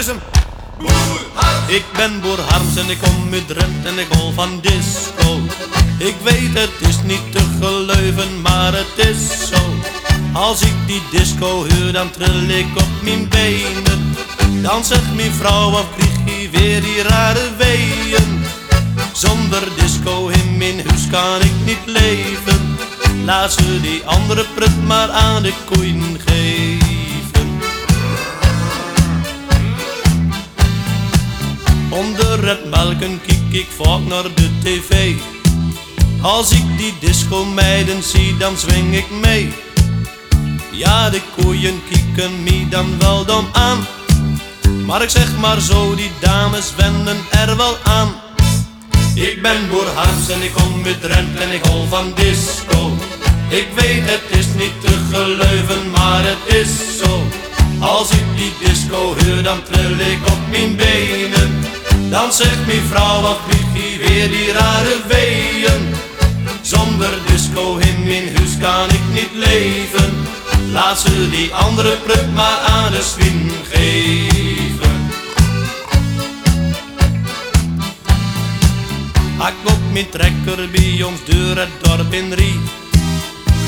is hem. Ik ben Boer Harms en ik kom uit Drenthe en ik hol van disco. Ik weet het is niet te geloven, maar het is zo. Als ik die disco huur, dan trill ik op mijn benen. Dan zegt mijn vrouw, of je weer die rare weeën. Zonder disco in mijn huis kan ik niet leven. Laat ze die andere prut maar aan de koeien het melken kijk ik vaak naar de tv. Als ik die disco meiden zie, dan zwing ik mee. Ja, de koeien kieken me dan wel dom aan. Maar ik zeg maar zo, die dames wenden er wel aan. Ik ben Boer Harms en ik kom uit Drenthe en ik hol van disco. Ik weet het is niet te geloven, maar het is zo. Als ik die disco huur, dan trill ik op mijn benen. Dan zegt mijn vrouw, wat je weer die rare weeën. Zonder disco in mijn huis kan ik niet leven. Laat ze die andere prut maar aan de swing geven. Hak op mijn trekker bij ons deur het dorp in Rie.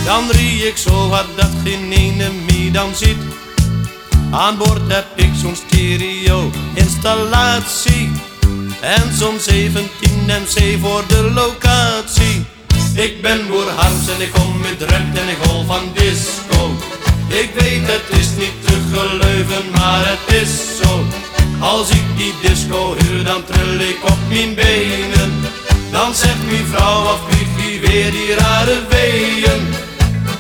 Dan rie ik zo hard dat geen ene me dan ziet. Aan boord heb ik zo'n stereo installatie. En zo'n 17 MC voor de locatie. Ik ben Boer Harms en ik kom met Drenthe en ik hol van disco. Ik weet het is niet te geloven, maar het is zo. Als ik die disco huur, dan trill ik op mijn benen. Dan zegt mijn vrouw, of je weer die rare weeën.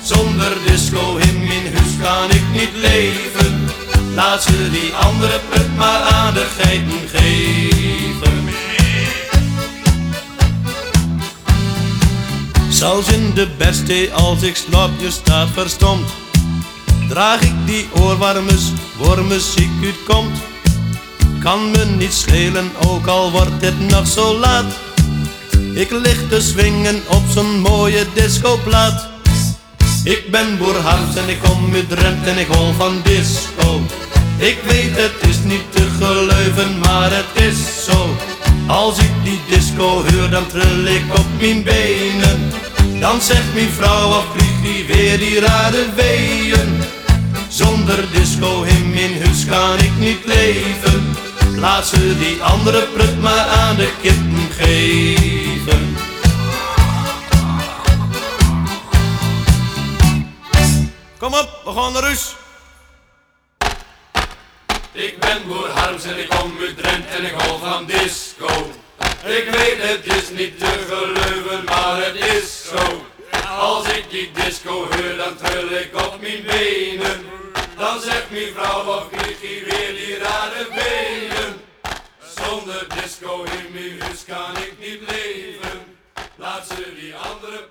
Zonder disco in mijn huis kan ik niet leven. Laat ze die andere put maar aan de geiten geven. Zelfs in de beste als ik slaap, je staat verstomd. Draag ik die oorwarmes, voor muziek uitkomt. Kan me niet schelen, ook al wordt het nog zo laat. Ik lig te swingen op zo'n mooie discoplaat. Ik ben Boer Harms en ik kom uit Drenthe en ik hol van disco. Ik weet het is niet te geloven, maar het is zo. Als ik die disco huur, dan trill ik op mijn benen. Dan zegt mijn vrouw, of vlieg die weer die rare weeën. Zonder disco in mijn huis kan ik niet leven. Laat ze die andere prut maar aan de kippen geven. Kom op, we gaan naar huis. Ik ben Boer Harms en ik kom uit Drenthe en ik hol van disco. Ik weet het is niet te geloven, maar het is zo. Als ik die disco huur, dan trill ik op mijn benen. Dan zegt mijn vrouw, wat je weer die rare benen. Zonder disco in mijn huis kan ik niet leven. Laat ze die andere